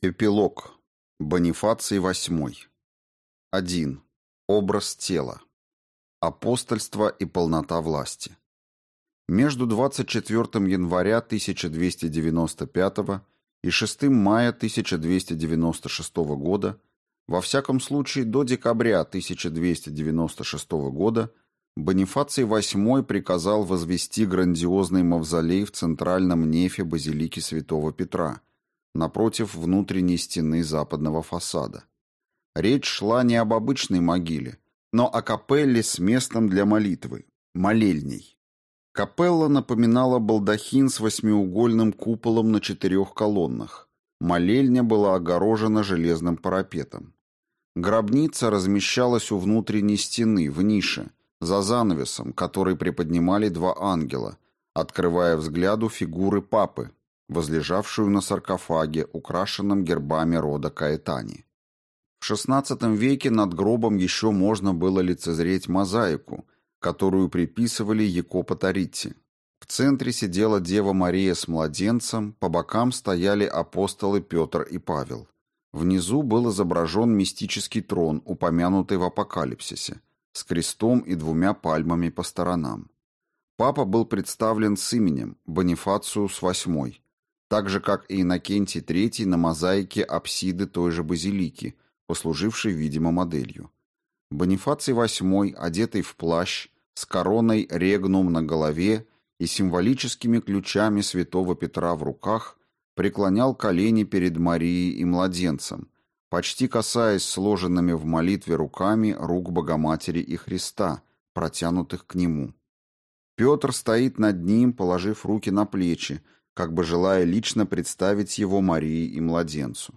Эпилог. Бонифаций VIII. 1. Образ тела. Апостольство и полнота власти. Между 24 января 1295 и 6 мая 1296 года, во всяком случае до декабря 1296 года, Бонифаций VIII приказал возвести грандиозный мавзолей в центральном нефе базилики Святого Петра – напротив внутренней стены западного фасада. Речь шла не об обычной могиле, но о капелле с местом для молитвы, молельней. Капелла напоминала балдахин с восьмиугольным куполом на четырех колоннах. Молельня была огорожена железным парапетом. Гробница размещалась у внутренней стены, в нише, за занавесом, который приподнимали два ангела, открывая взгляду фигуры папы, возлежавшую на саркофаге, украшенном гербами рода Каэтани. В XVI веке над гробом еще можно было лицезреть мозаику, которую приписывали Якопо Таритти. В центре сидела Дева Мария с младенцем, по бокам стояли апостолы Петр и Павел. Внизу был изображен мистический трон, упомянутый в Апокалипсисе, с крестом и двумя пальмами по сторонам. Папа был представлен с именем Бонифациус VIII, так же, как и Иннокентий III на мозаике апсиды той же базилики, послужившей, видимо, моделью. Бонифаций VIII, одетый в плащ, с короной регнум на голове и символическими ключами святого Петра в руках, преклонял колени перед Марией и младенцем, почти касаясь сложенными в молитве руками рук Богоматери и Христа, протянутых к нему. Петр стоит над ним, положив руки на плечи, как бы желая лично представить его Марии и младенцу.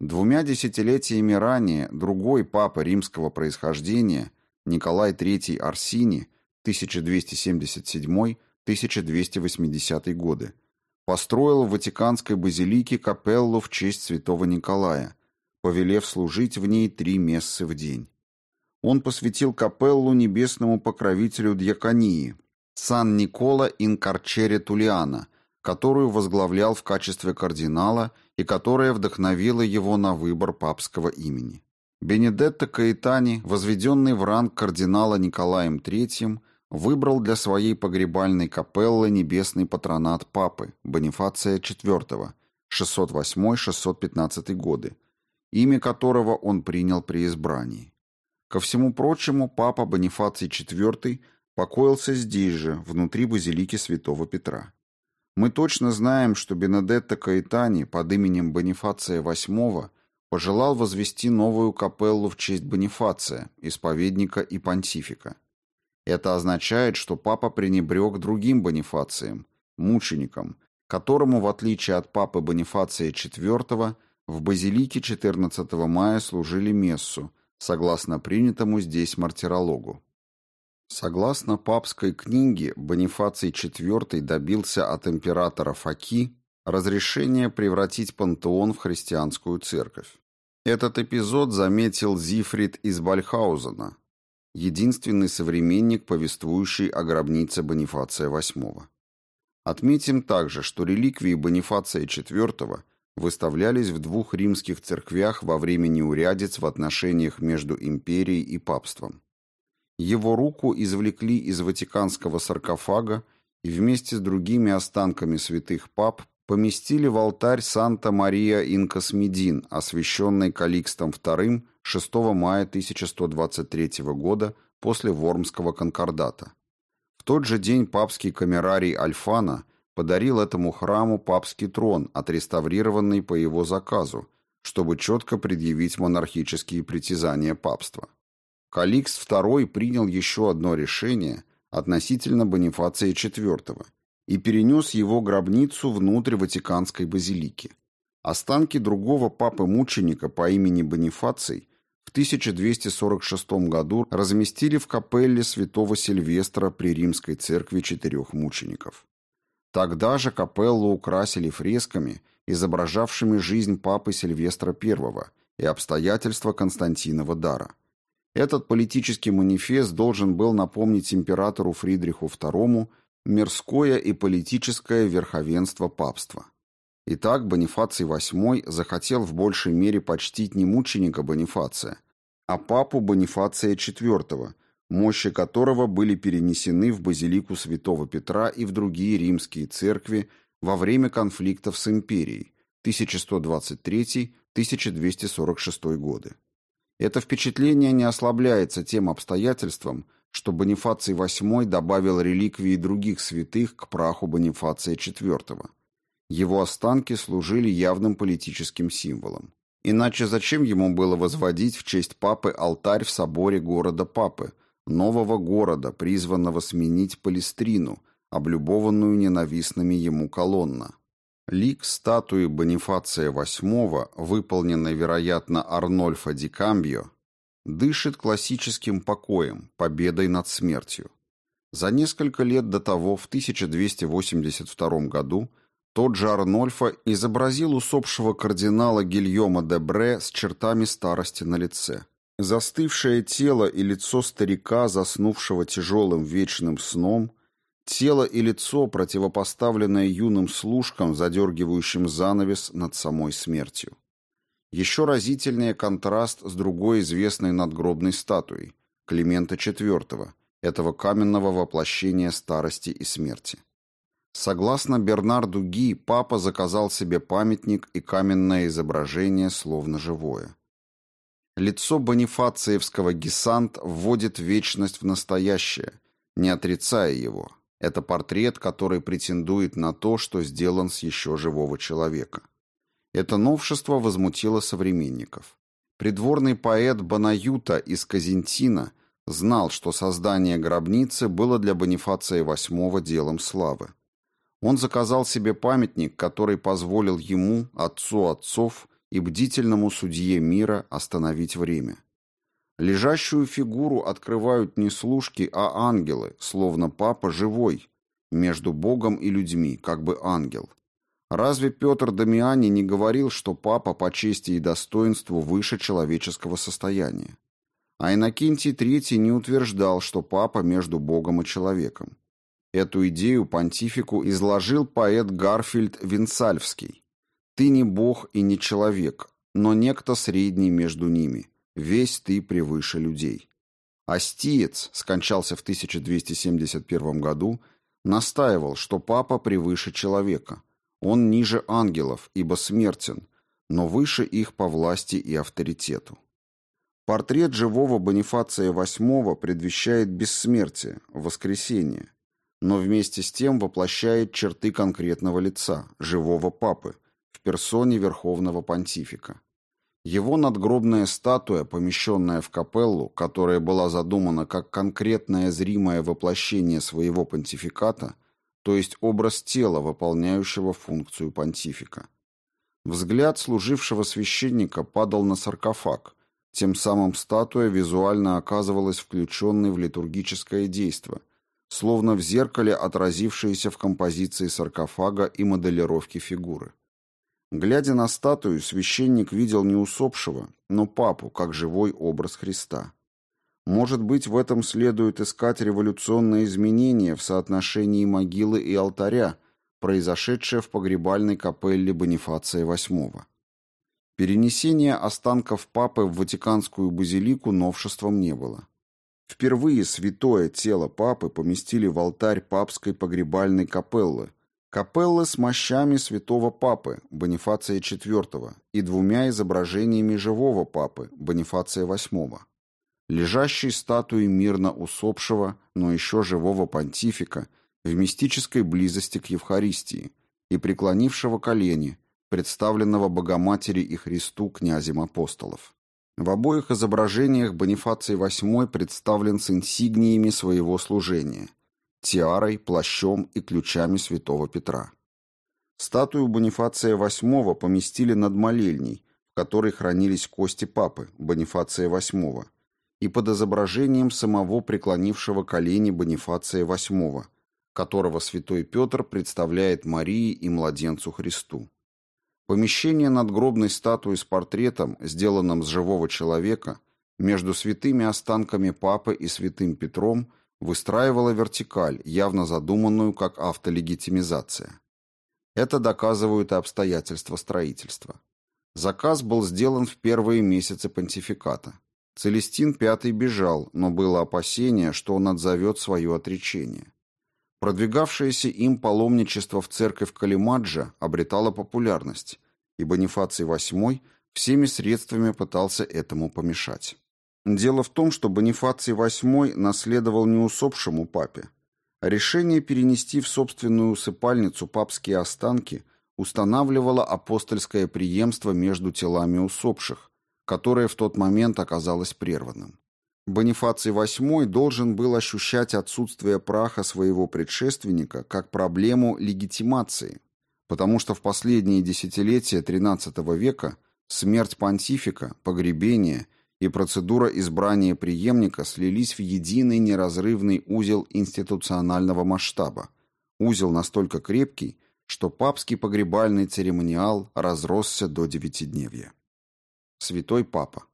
Двумя десятилетиями ранее другой папа римского происхождения, Николай III Арсини, 1277-1280 годы, построил в Ватиканской базилике капеллу в честь святого Николая, повелев служить в ней три мессы в день. Он посвятил капеллу небесному покровителю дьяконии, Сан-Никола ин Карчере Тулиана, которую возглавлял в качестве кардинала и которая вдохновила его на выбор папского имени. Бенедетто Каэтани, возведенный в ранг кардинала Николаем III, выбрал для своей погребальной капеллы небесный патронат папы Бонифация IV, 608-615 годы, имя которого он принял при избрании. Ко всему прочему, папа Бонифаций IV покоился здесь же, внутри базилики святого Петра. Мы точно знаем, что Бенедетто Каэтани под именем Бонифация VIII пожелал возвести новую капеллу в честь Бонифация, исповедника и понтифика. Это означает, что папа пренебрег другим Бонифацием, мучеником, которому, в отличие от папы Бонифация IV, в базилике 14 мая служили мессу, согласно принятому здесь мартирологу. Согласно папской книге, Бонифаций IV добился от императора Факи разрешения превратить пантеон в христианскую церковь. Этот эпизод заметил Зифрид из Бальхаузена, единственный современник, повествующий о гробнице Бонифация VIII. Отметим также, что реликвии Бонифация IV выставлялись в двух римских церквях во время неурядиц в отношениях между империей и папством. Его руку извлекли из ватиканского саркофага и вместе с другими останками святых пап поместили в алтарь Санта-Мария Инкосмедин, освященный Каликстом II 6 мая 1123 года после Вормского конкордата. В тот же день папский камерарий Альфана подарил этому храму папский трон, отреставрированный по его заказу, чтобы четко предъявить монархические притязания папства. Каликс II принял еще одно решение относительно Бонифация IV и перенес его гробницу внутрь Ватиканской базилики. Останки другого папы-мученика по имени Бонифаций в 1246 году разместили в капелле святого Сильвестра при римской церкви четырех мучеников. Тогда же капеллу украсили фресками, изображавшими жизнь папы Сильвестра I и обстоятельства Константинова дара. Этот политический манифест должен был напомнить императору Фридриху II мирское и политическое верховенство папства. Итак, Бонифаций VIII захотел в большей мере почтить не мученика Бонифация, а папу Бонифация IV, мощи которого были перенесены в базилику святого Петра и в другие римские церкви во время конфликтов с империей 1123-1246 годы. Это впечатление не ослабляется тем обстоятельством, что Бонифаций VIII добавил реликвии других святых к праху Бонифация IV. Его останки служили явным политическим символом. Иначе зачем ему было возводить в честь папы алтарь в соборе города Папы, нового города, призванного сменить Палестрину, облюбованную ненавистными ему колонна? Лик статуи Бонифация VIII, выполненной, вероятно, Арнольфо ди Камбио, дышит классическим покоем, победой над смертью. За несколько лет до того, в 1282 году, тот же Арнольфо изобразил усопшего кардинала Гильома де Бре с чертами старости на лице. Застывшее тело и лицо старика, заснувшего тяжелым вечным сном – Тело и лицо, противопоставленное юным служкам, задергивающим занавес над самой смертью. Еще разительнее контраст с другой известной надгробной статуей – Климента IV, этого каменного воплощения старости и смерти. Согласно Бернарду Ги, папа заказал себе памятник и каменное изображение, словно живое. Лицо бонифациевского гесант вводит вечность в настоящее, не отрицая его, это портрет, который претендует на то, что сделан с еще живого человека. Это новшество возмутило современников. Придворный поэт Банаюта из Казентина знал, что создание гробницы было для Бонифация VIII делом славы. Он заказал себе памятник, который позволил ему, отцу отцов и бдительному судье мира остановить время. Лежащую фигуру открывают не служки, а ангелы, словно папа живой, между Богом и людьми, как бы ангел. Разве Петр Дамиани не говорил, что папа по чести и достоинству выше человеческого состояния? А Иннокентий III не утверждал, что папа между Богом и человеком. Эту идею понтифику изложил поэт Гарфильд Винсальвский. «Ты не Бог и не человек, но некто средний между ними» весь ты превыше людей. Астиец скончался в 1271 году, настаивал, что папа превыше человека. Он ниже ангелов, ибо смертен, но выше их по власти и авторитету. Портрет живого Бонифация VIII предвещает бессмертие, воскресение, но вместе с тем воплощает черты конкретного лица, живого папы, в персоне верховного понтифика. Его надгробная статуя, помещенная в капеллу, которая была задумана как конкретное зримое воплощение своего понтификата, то есть образ тела, выполняющего функцию понтифика. Взгляд служившего священника падал на саркофаг, тем самым статуя визуально оказывалась включенной в литургическое действо, словно в зеркале отразившееся в композиции саркофага и моделировке фигуры. Глядя на статую, священник видел не усопшего, но папу, как живой образ Христа. Может быть, в этом следует искать революционные изменения в соотношении могилы и алтаря, произошедшее в погребальной капелле Бонифация VIII. Перенесение останков папы в Ватиканскую базилику новшеством не было. Впервые святое тело папы поместили в алтарь папской погребальной капеллы – Капелла с мощами святого папы Бонифация IV и двумя изображениями живого папы Бонифация VIII. Лежащей статуей мирно усопшего, но еще живого понтифика в мистической близости к Евхаристии и преклонившего колени, представленного Богоматери и Христу князем апостолов. В обоих изображениях Бонифаций VIII представлен с инсигниями своего служения – тиарой, плащом и ключами святого Петра. Статую Бонифация VIII поместили над молельней, в которой хранились кости папы Бонифация VIII, и под изображением самого преклонившего колени Бонифация VIII, которого святой Петр представляет Марии и младенцу Христу. Помещение надгробной статуи с портретом, сделанным с живого человека, между святыми останками папы и святым Петром – выстраивала вертикаль, явно задуманную как автолегитимизация. Это доказывают и обстоятельства строительства. Заказ был сделан в первые месяцы понтификата. Целестин V бежал, но было опасение, что он отзовет свое отречение. Продвигавшееся им паломничество в церковь Калимаджа обретало популярность, и Бонифаций VIII всеми средствами пытался этому помешать. Дело в том, что Бонифаций VIII наследовал не усопшему папе. Решение перенести в собственную усыпальницу папские останки устанавливало апостольское преемство между телами усопших, которое в тот момент оказалось прерванным. Бонифаций VIII должен был ощущать отсутствие праха своего предшественника как проблему легитимации, потому что в последние десятилетия XIII века смерть понтифика, погребение и процедура избрания преемника слились в единый неразрывный узел институционального масштаба, узел настолько крепкий, что папский погребальный церемониал разросся до девятидневья. Святой Папа.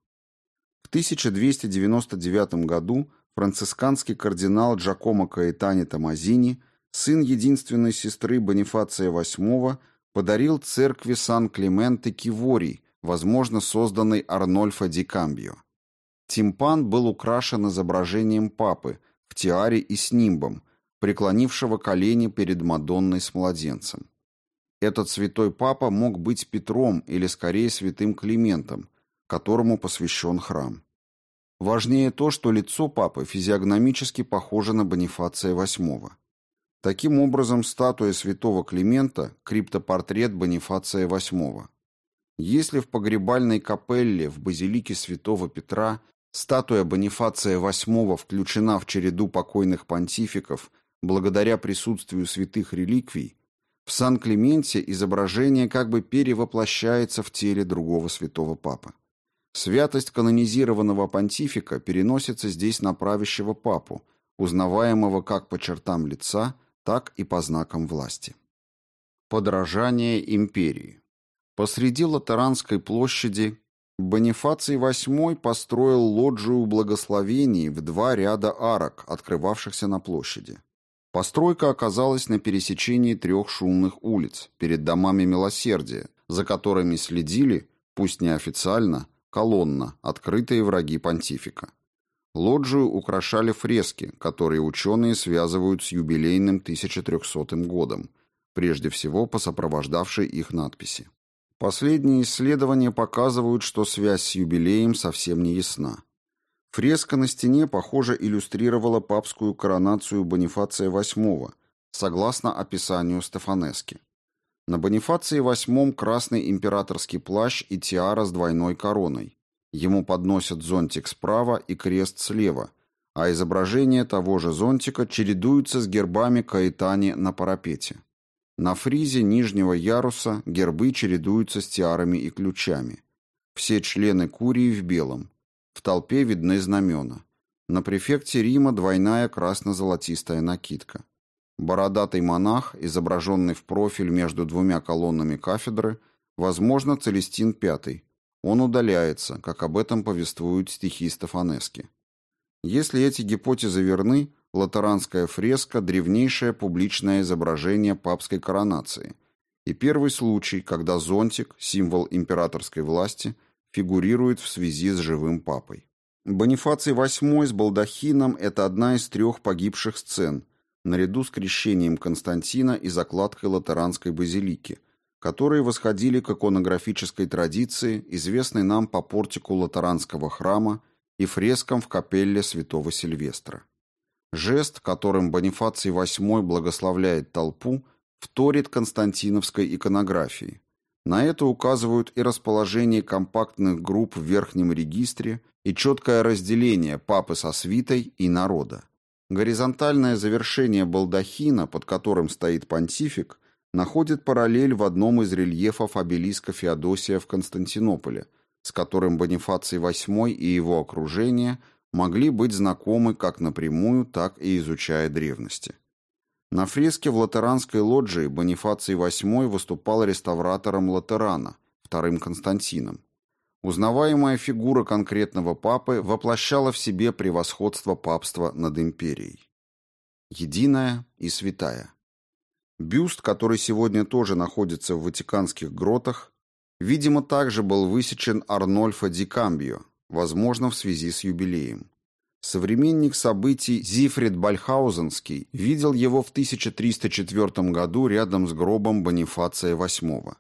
В 1299 году францисканский кардинал Джакомо Каэтани Томазини, сын единственной сестры Бонифация VIII, подарил церкви Сан-Клименте Киворий, возможно, созданной Арнольфо ди Камбио. Тимпан был украшен изображением папы в тиаре и с нимбом, преклонившего колени перед Мадонной с младенцем. Этот святой папа мог быть Петром или скорее святым Климентом, которому посвящен храм. Важнее то, что лицо папы физиогномически похоже на Бонифация VIII. Таким образом, статуя святого Климента – криптопортрет Бонифация VIII. Если в погребальной капелле в базилике святого Петра статуя Бонифация VIII включена в череду покойных понтификов благодаря присутствию святых реликвий, в Сан-Клементе изображение как бы перевоплощается в теле другого святого папы. Святость канонизированного понтифика переносится здесь на правящего папу, узнаваемого как по чертам лица, так и по знакам власти. Подражание империи Посреди Латеранской площади Бонифаций VIII построил лоджию благословений в два ряда арок, открывавшихся на площади. Постройка оказалась на пересечении трех шумных улиц, перед домами милосердия, за которыми следили, пусть неофициально, колонна, открытые враги понтифика. Лоджию украшали фрески, которые ученые связывают с юбилейным 1300 годом, прежде всего по сопровождавшей их надписи. Последние исследования показывают, что связь с юбилеем совсем не ясна. Фреска на стене, похоже, иллюстрировала папскую коронацию Бонифация VIII, согласно описанию Стефанески. На Бонифации VIII красный императорский плащ и тиара с двойной короной. Ему подносят зонтик справа и крест слева, а изображение того же зонтика чередуются с гербами Каэтани на парапете. На фризе нижнего яруса гербы чередуются с тиарами и ключами. Все члены Курии в белом. В толпе видны знамена. На префекте Рима двойная красно-золотистая накидка. Бородатый монах, изображенный в профиль между двумя колоннами кафедры, возможно, Целестин V. Он удаляется, как об этом повествуют стихи Стефанески. Если эти гипотезы верны, латеранская фреска – древнейшее публичное изображение папской коронации и первый случай, когда зонтик, символ императорской власти, фигурирует в связи с живым папой. Бонифаций VIII с балдахином – это одна из трех погибших сцен, наряду с крещением Константина и закладкой латеранской базилики, которые восходили к иконографической традиции, известной нам по портику латеранского храма и фрескам в капелле святого Сильвестра. Жест, которым Бонифаций VIII благословляет толпу, вторит константиновской иконографии. На это указывают и расположение компактных групп в верхнем регистре, и четкое разделение папы со свитой и народа. Горизонтальное завершение балдахина, под которым стоит понтифик, находит параллель в одном из рельефов обелиска Феодосия в Константинополе, с которым Бонифаций VIII и его окружение могли быть знакомы как напрямую, так и изучая древности. На фреске в латеранской лоджии Бонифаций VIII выступал реставратором Латерана, вторым Константином. Узнаваемая фигура конкретного папы воплощала в себе превосходство папства над империей. Единая и святая. Бюст, который сегодня тоже находится в Ватиканских гротах, видимо, также был высечен Арнольфо ди Камбио, возможно, в связи с юбилеем. Современник событий Зифрид Бальхаузенский видел его в 1304 году рядом с гробом Бонифация VIII.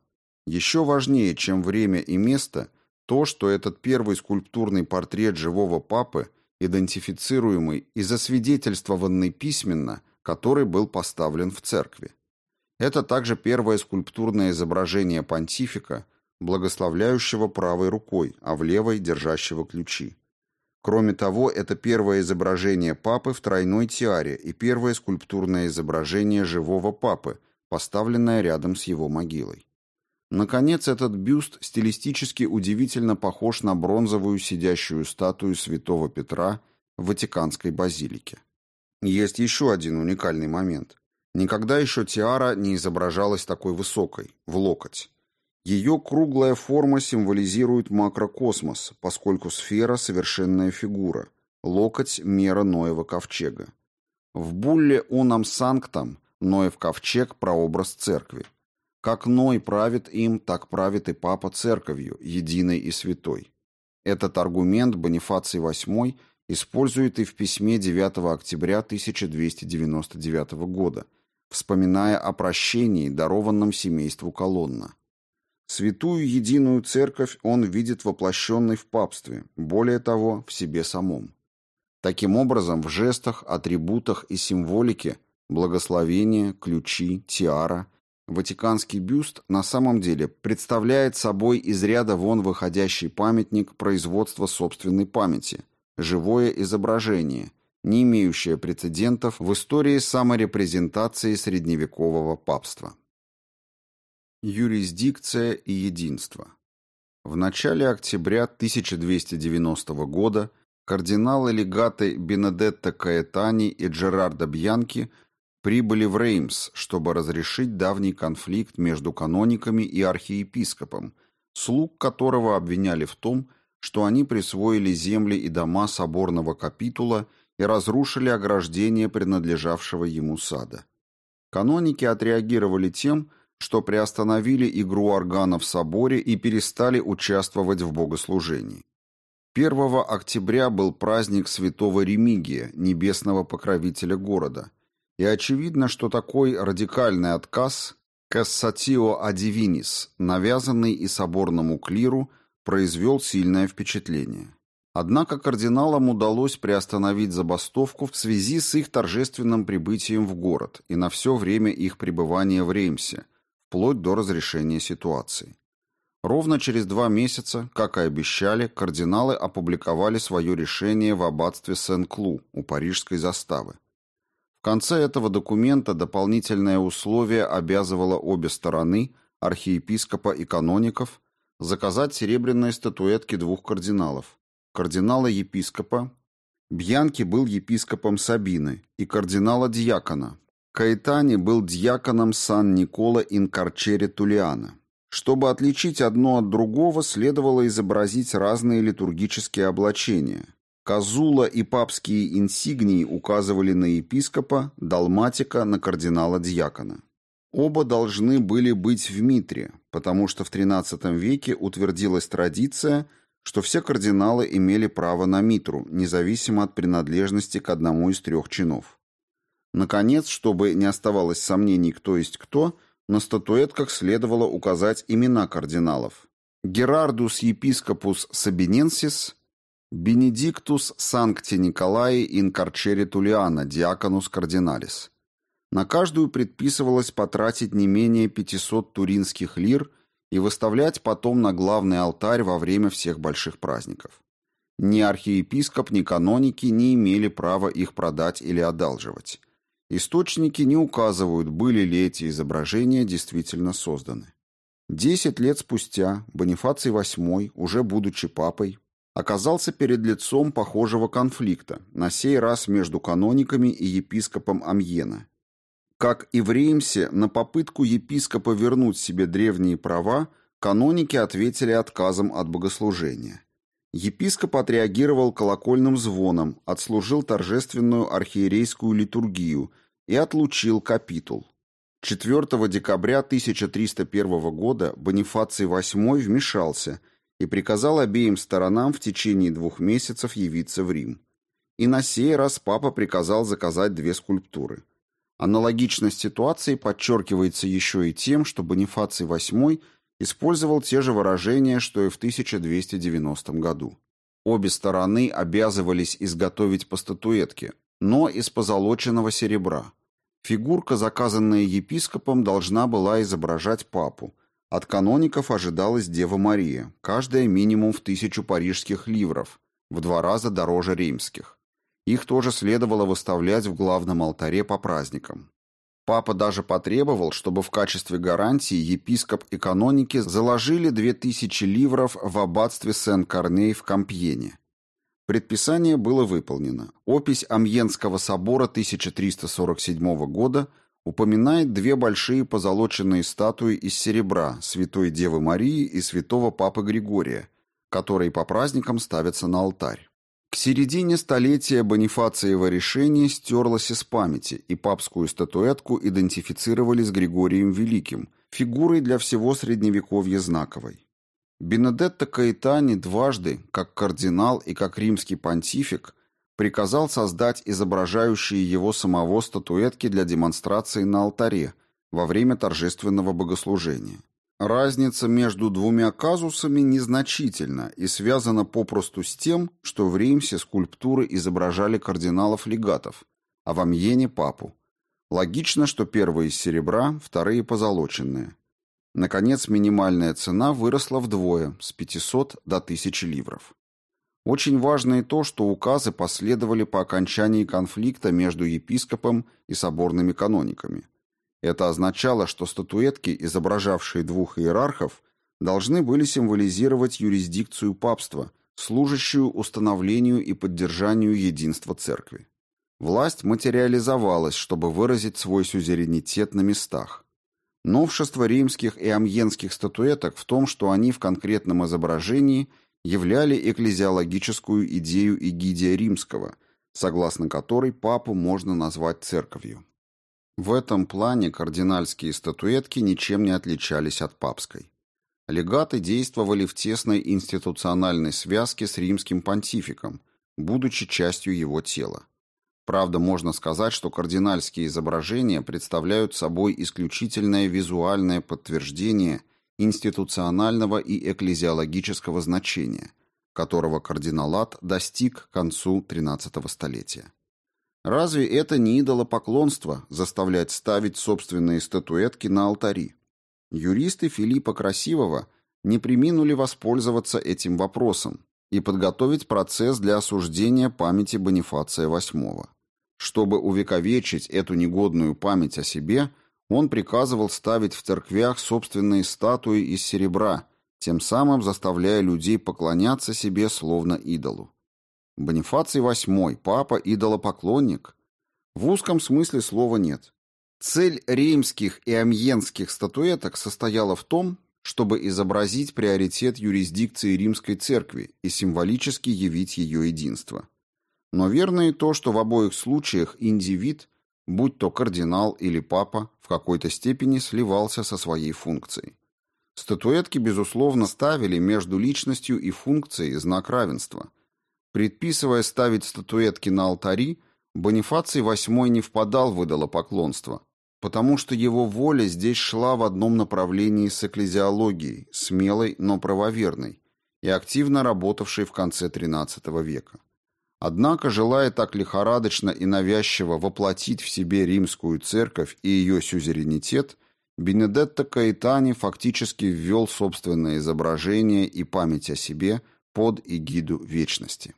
Еще важнее, чем время и место, то, что этот первый скульптурный портрет живого папы, идентифицируемый и засвидетельствованный письменно, который был поставлен в церкви. Это также первое скульптурное изображение понтифика, благословляющего правой рукой, а в левой держащего ключи. Кроме того, это первое изображение папы в тройной тиаре и первое скульптурное изображение живого папы, поставленное рядом с его могилой. Наконец, этот бюст стилистически удивительно похож на бронзовую сидящую статую святого Петра в Ватиканской базилике. Есть еще один уникальный момент. Никогда еще тиара не изображалась такой высокой, в локоть. Ее круглая форма символизирует макрокосмос, поскольку сфера – совершенная фигура, локоть – мера Ноева ковчега. В булле «Унам Санктам» Ноев ковчег – прообраз церкви. Как Ной правит им, так правит и Папа церковью, единой и святой. Этот аргумент Бонифаций VIII использует и в письме 9 октября 1299 года, вспоминая о прощении, дарованном семейству Колонна. Святую единую церковь он видит воплощенной в папстве, более того, в себе самом. Таким образом, в жестах, атрибутах и символике благословение, ключи, тиара, Ватиканский бюст на самом деле представляет собой из ряда вон выходящий памятник производства собственной памяти, живое изображение, не имеющее прецедентов в истории саморепрезентации средневекового папства. Юрисдикция и единство. В начале октября 1290 года кардиналы-легаты Бенедетто Каэтани и Джерардо Бьянки прибыли в Реймс, чтобы разрешить давний конфликт между канониками и архиепископом, слуг которого обвиняли в том, что они присвоили земли и дома соборного капитула и разрушили ограждение принадлежавшего ему сада. Каноники отреагировали тем, что приостановили игру органа в соборе и перестали участвовать в богослужении. 1 октября был праздник святого Ремигия, небесного покровителя города, и очевидно, что такой радикальный отказ «кассатио адивинис», навязанный и соборному клиру, произвел сильное впечатление. Однако кардиналам удалось приостановить забастовку в связи с их торжественным прибытием в город и на все время их пребывания в Реймсе, вплоть до разрешения ситуации. Ровно через два месяца, как и обещали, кардиналы опубликовали свое решение в аббатстве Сен-Клу у парижской заставы. В конце этого документа дополнительное условие обязывало обе стороны, архиепископа и каноников, заказать серебряные статуэтки двух кардиналов. Кардинала-епископа, Бьянки был епископом Сабины, и кардинала-диакона, Каэтани был диаконом Сан-Никола ин Карчере Тулиана. Чтобы отличить одно от другого, следовало изобразить разные литургические облачения. Казула и папские инсигнии указывали на епископа, далматика на кардинала-диакона. Оба должны были быть в митре, потому что в XIII веке утвердилась традиция, что все кардиналы имели право на митру, независимо от принадлежности к одному из трех чинов. Наконец, чтобы не оставалось сомнений, кто есть кто, на статуэтках следовало указать имена кардиналов. Герардус епископус Сабиненсис, Бенедиктус Санкти Николаи ин Карчери Тулиана, диаконус кардиналис. На каждую предписывалось потратить не менее 500 туринских лир и выставлять потом на главный алтарь во время всех больших праздников. Ни архиепископ, ни каноники не имели права их продать или одалживать. Источники не указывают, были ли эти изображения действительно созданы. Десять лет спустя Бонифаций VIII, уже будучи папой, оказался перед лицом похожего конфликта, на сей раз между канониками и епископом Амьена. Как и в Реймсе, на попытку епископа вернуть себе древние права, каноники ответили отказом от богослужения. Епископ отреагировал колокольным звоном, отслужил торжественную архиерейскую литургию и отлучил капитул. 4 декабря 1301 года Бонифаций VIII вмешался и приказал обеим сторонам в течение двух месяцев явиться в Рим. И на сей раз папа приказал заказать две скульптуры. Аналогичность ситуации подчеркивается еще и тем, что Бонифаций VIII использовал те же выражения, что и в 1290 году. Обе стороны обязывались изготовить по статуэтке, но из позолоченного серебра – Фигурка, заказанная епископом, должна была изображать папу. От каноников ожидалась Дева Мария, каждая минимум в тысячу парижских ливров, в два раза дороже римских. Их тоже следовало выставлять в главном алтаре по праздникам. Папа даже потребовал, чтобы в качестве гарантии епископ и каноники заложили 2000 ливров в аббатстве Сен-Корней в Кампьене. Предписание было выполнено. Опись Амьенского собора 1347 года упоминает две большие позолоченные статуи из серебра Святой Девы Марии и Святого Папы Григория, которые по праздникам ставятся на алтарь. К середине столетия Бонифациево решение стерлось из памяти, и папскую статуэтку идентифицировали с Григорием Великим, фигурой для всего Средневековья знаковой. Бенедетто Каэтани дважды, как кардинал и как римский понтифик, приказал создать изображающие его самого статуэтки для демонстрации на алтаре во время торжественного богослужения. Разница между двумя казусами незначительна и связана попросту с тем, что в Римсе скульптуры изображали кардиналов-легатов, а в Амьене – папу. Логично, что первые из серебра, вторые – позолоченные. Наконец, минимальная цена выросла вдвое, с 500 до 1000 ливров. Очень важно и то, что указы последовали по окончании конфликта между епископом и соборными канониками. Это означало, что статуэтки, изображавшие двух иерархов, должны были символизировать юрисдикцию папства, служащую установлению и поддержанию единства церкви. Власть материализовалась, чтобы выразить свой сюзеренитет на местах. Новшество римских и амьенских статуэток в том, что они в конкретном изображении являли экклезиологическую идею Эгидия Римского, согласно которой папу можно назвать церковью. В этом плане кардинальские статуэтки ничем не отличались от папской. Легаты действовали в тесной институциональной связке с римским понтификом, будучи частью его тела. Правда, можно сказать, что кардинальские изображения представляют собой исключительное визуальное подтверждение институционального и экклезиологического значения, которого кардиналат достиг к концу XIII столетия. Разве это не идолопоклонство заставлять ставить собственные статуэтки на алтари? Юристы Филиппа Красивого не приминули воспользоваться этим вопросом и подготовить процесс для осуждения памяти Бонифация VIII. Чтобы увековечить эту негодную память о себе, он приказывал ставить в церквях собственные статуи из серебра, тем самым заставляя людей поклоняться себе словно идолу. Бонифаций VIII, папа идолопоклонник? В узком смысле слова нет. Цель римских и амьенских статуэток состояла в том, чтобы изобразить приоритет юрисдикции римской церкви и символически явить ее единство. Но верно и то, что в обоих случаях индивид, будь то кардинал или папа, в какой-то степени сливался со своей функцией. Статуэтки, безусловно, ставили между личностью и функцией знак равенства. Предписывая ставить статуэтки на алтари, Бонифаций VIII не впадал в идолопоклонство, потому что его воля здесь шла в одном направлении с экклезиологией, смелой, но правоверной, и активно работавшей в конце XIII века. Однако, желая так лихорадочно и навязчиво воплотить в себе римскую церковь и ее сюзеренитет, Бенедетто Каэтани фактически ввел собственное изображение и память о себе под эгиду вечности.